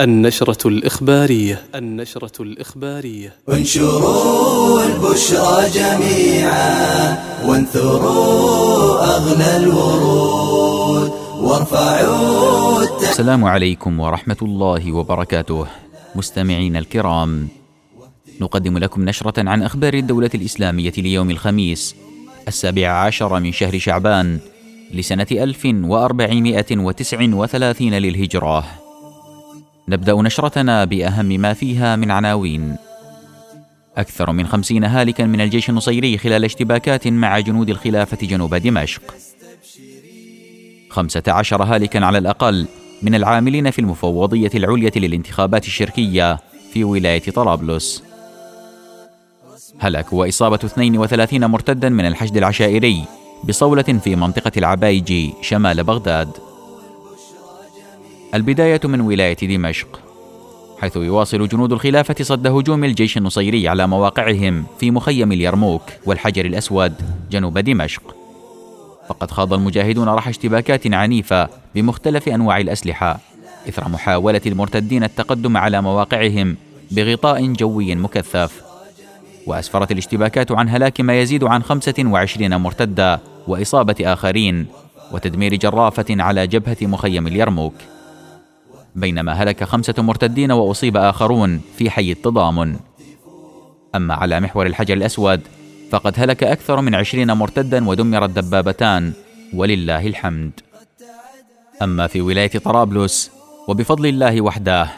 النشرة الإخبارية النشرة الإخبارية. انشروا البشرى جميعا وانثروا أغلى الورود وارفعوا السلام عليكم ورحمة الله وبركاته. مستمعين الكرام نقدم لكم نشرة عن أخبار الدولة الإسلامية ليوم الخميس السابع عشر من شهر شعبان لسنة 1439 للهجرة. نبدأ نشرتنا بأهم ما فيها من عناوين. أكثر من خمسين هالكا من الجيش النصيري خلال اشتباكات مع جنود الخلافة جنوب دمشق. خمسة عشر هالكا على الأقل من العاملين في المفوضية العليا للانتخابات الشركية في ولاية طرابلس. هلك وإصابة 32 مرتدا من الحشد العشائري بصولة في منطقة العبايجي شمال بغداد. البداية من ولاية دمشق حيث يواصل جنود الخلافة صد هجوم الجيش النصيري على مواقعهم في مخيم اليرموك والحجر الأسود جنوب دمشق. فقد خاض المجاهدون رح اشتباكات عنيفة بمختلف أنواع الأسلحة إثر محاولة المرتدين التقدم على مواقعهم بغطاء جوي مكثف. وأسفرت الاشتباكات عن هلاك ما يزيد عن 25 مرتدا وإصابة آخرين وتدمير جرافة على جبهة مخيم اليرموك. بينما هلك خمسة مرتدين وأصيب آخرون في حي التضامن. أما على محور الحجر الأسود فقد هلك أكثر من عشرين مرتدا ودمرت دبابتان ولله الحمد. أما في ولاية طرابلس وبفضل الله وحده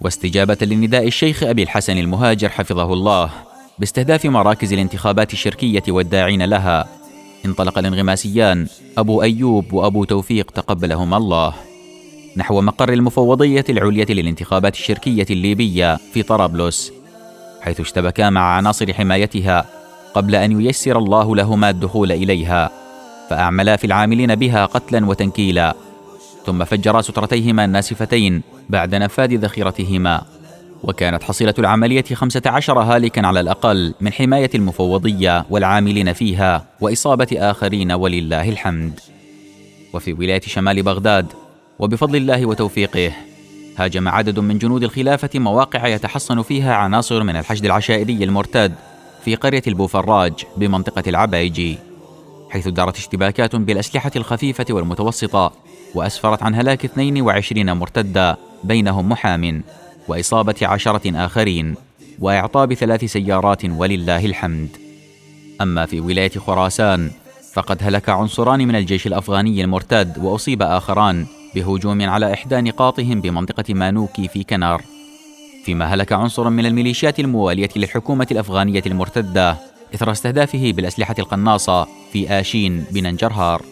واستجابة لنداء الشيخ أبي الحسن المهاجر حفظه الله باستهداف مراكز الانتخابات الشركية والداعين لها انطلق الانغماسيان أبو أيوب وأبو توفيق تقبلهما الله. نحو مقر المفوضية العليا للانتخابات الشركية الليبية في طرابلس حيث اشتبكا مع عناصر حمايتها قبل أن ييسر الله لهما الدخول إليها فأعملا في العاملين بها قتلا وتنكيلا. ثم فجرا سترتيهما الناسفتين بعد نفاذ ذخيرتهما. وكانت حصيلة العملية خمسة عشر هالكا على الأقل من حماية المفوضية والعاملين فيها وإصابة آخرين ولله الحمد. وفي ولاية شمال بغداد وبفضل الله وتوفيقه هاجم عدد من جنود الخلافة مواقع يتحصن فيها عناصر من الحشد العشائري المرتد في قرية البوفراج بمنطقة العبايجي حيث دارت اشتباكات بالأسلحة الخفيفة والمتوسطة وأسفرت عن هلاك 22 مرتدا بينهم محام وإصابة عشرة آخرين وإعطاب ثلاث سيارات ولله الحمد. أما في ولاية خراسان فقد هلك عنصران من الجيش الأفغاني المرتد وأصيب آخران بهجوم على إحدى نقاطهم بمنطقة مانوكي في كنار. فيما هلك عنصر من الميليشيات الموالية للحكومة الأفغانية المرتدة إثر استهدافه بالأسلحة القناصة في آشين بننجرهار.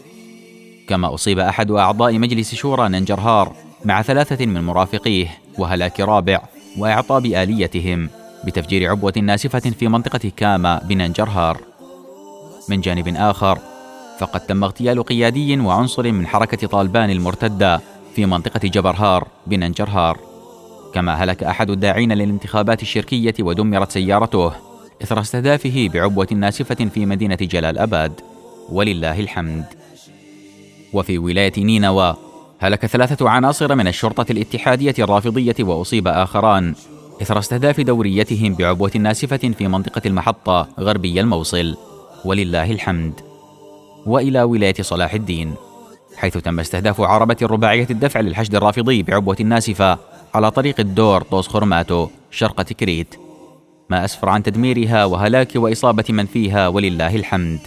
كما أصيب أحد أعضاء مجلس شورى ننجرهار مع ثلاثة من مرافقيه وهلاك رابع وإعطاب آليتهم بتفجير عبوة ناسفة في منطقة كاما بننجرهار. من جانب آخر فقد تم اغتيال قيادي وعنصر من حركة طالبان المرتدة في منطقة جبرهار بننجرهار كما هلك أحد الداعين للانتخابات الشركية ودمرت سيارته إثر استهدافه بعبوة ناسفة في مدينة جلال أباد. ولله الحمد. وفي ولاية نينوى هلك ثلاثة عناصر من الشرطة الاتحادية الرافضية وأصيب آخران إثر استهداف دوريتهم بعبوة ناسفة في منطقة المحطة غربي الموصل. ولله الحمد. وإلى ولاية صلاح الدين حيث تم استهداف عربة رباعية الدفع للحشد الرافضي بعبوة ناسفة على طريق الدور طوس خرماتو شرق تكريت ما أسفر عن تدميرها وهلاك وإصابة من فيها ولله الحمد.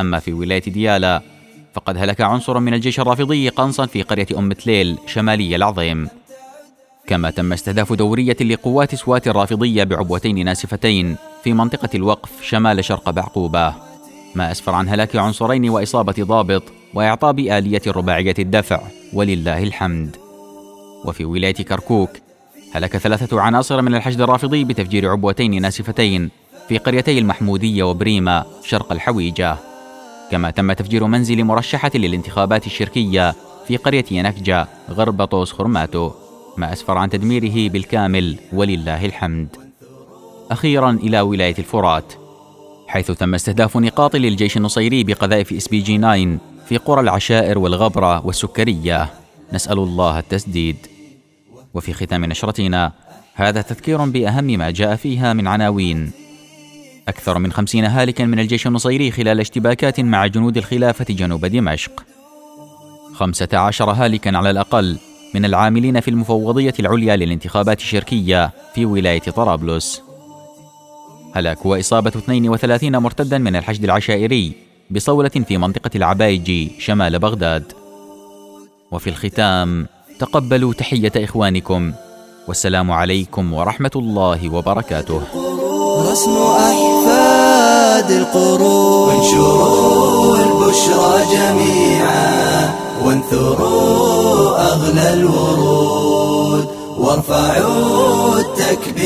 أما في ولاية ديالا فقد هلك عنصر من الجيش الرافضي قنصا في قرية أم تليل شمالي العظيم. كما تم استهداف دورية لقوات سوات الرافضية بعبوتين ناسفتين في منطقة الوقف شمال شرق بعقوبة. ما أسفر عن هلاك عنصرين وإصابة ضابط وإعطاب آلية رباعية الدفع ولله الحمد. وفي ولاية كركوك هلك ثلاثة عناصر من الحشد الرافضي بتفجير عبوتين ناسفتين في قريتي المحمودية وبريمة شرق الحويجة. كما تم تفجير منزل مرشحة للانتخابات الشركية في قرية ينكجة غرب طوس خرماتو. ما أسفر عن تدميره بالكامل ولله الحمد. أخيرا إلى ولاية الفرات. حيث تم استهداف نقاط للجيش النصيري بقذائف SPG 9 في قرى العشائر والغبرة والسكرية. نسأل الله التسديد. وفي ختام نشرتنا هذا تذكير بأهم ما جاء فيها من عناوين. أكثر من خمسين هالكا من الجيش النصيري خلال اشتباكات مع جنود الخلافة جنوب دمشق. خمسة عشر هالكا على الأقل من العاملين في المفوضية العليا للانتخابات الشركية في ولاية طرابلس. هلاك وإصابة 32 مرتدا من الحشد العشائري بصولة في منطقة العبايجي شمال بغداد. وفي الختام تقبلوا تحية إخوانكم والسلام عليكم ورحمة الله وبركاته. رسم أحفاد القرون وانشروا البشرى جميعا وانثروا أغلى الورود وارفعوا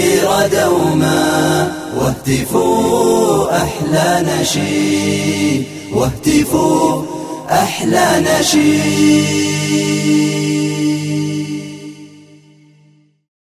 التكبير دوما واهتفوا أحلى نشيد. واهتفوا أحلى نشيد.